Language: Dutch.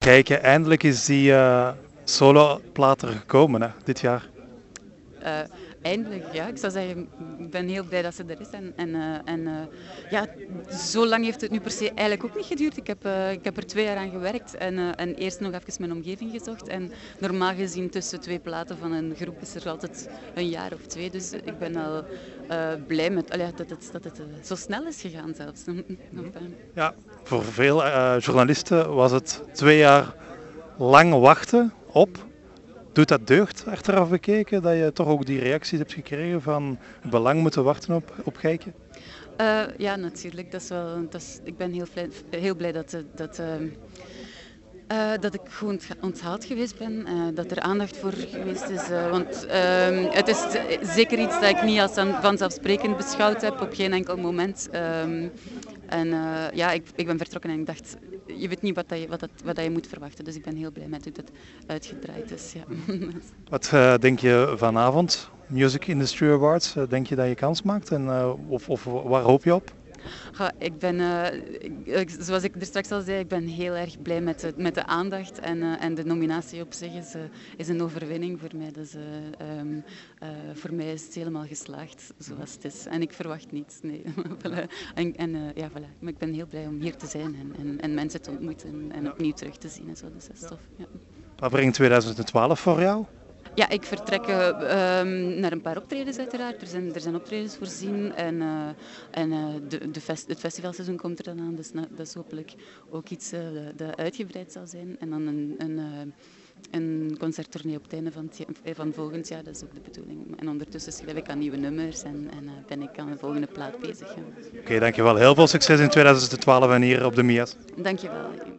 kijken. Eindelijk is die uh, solo-plaat er gekomen hè, dit jaar. Eindelijk, ja. Ik zou zeggen, ik ben heel blij dat ze er is. En, en, uh, en uh, ja, zo lang heeft het nu per se eigenlijk ook niet geduurd. Ik heb, uh, ik heb er twee jaar aan gewerkt en, en eerst nog even mijn omgeving gezocht. En normaal gezien tussen twee platen van een groep is er altijd een jaar of twee. Dus ik ben al blij met allee, dat het, dat het zo snel is gegaan zelfs. Ja, voor veel journalisten was het twee jaar lang wachten op Doet dat deugd achteraf bekeken, dat je toch ook die reacties hebt gekregen van belang moeten wachten op, op? Uh, ja, natuurlijk. Dat is wel, dat is, ik ben heel, heel blij dat, dat, uh, uh, dat ik gewoon onthaald geweest ben, dat er aandacht voor geweest is. want ehm, het is zeker iets dat ik niet als vanzelfsprekend beschouwd heb op geen enkel moment. Ehm, en ja, ik, ik ben vertrokken en ik dacht, je weet niet wat, dat je, wat, dat, wat dat je moet verwachten. Dus ik ben heel blij met hoe het uitgedraaid is. Ja. Wat uh, denk je vanavond? Music Industry Awards, uh, denk je dat je kans maakt? En, uh, of, of waar hoop je op? Ja, ik ben, uh, zoals ik er straks al zei, ik ben heel erg blij met de, met de aandacht en, uh, en de nominatie op zich is, uh, is een overwinning voor mij. Dus um, voor mij is het helemaal geslaagd zoals het is. En ik verwacht niets. Nee. en en ja, voilà. Maar ik ben heel blij om hier te zijn en, en, en mensen te ontmoeten en opnieuw terug te zien en zo. Dus dat is tof. Ja. Wat brengt 2012 voor jou? Ja, ik vertrek uh, naar een paar optredens uiteraard. Er zijn, er zijn optredens voorzien en, uh, en uh, de, de fest, het festivalseizoen komt er dan aan. Dus dat is hopelijk ook iets dat uitgebreid zal zijn. En dan een, een, een concerttournee op het einde van, het, van volgend jaar, dat is ook de bedoeling. En ondertussen schrijf ik aan nieuwe nummers en, en ben ik aan de volgende plaat bezig. Oké, okay, dankjewel. Heel veel succes in 2012 en hier op de MIA's. Dankjewel.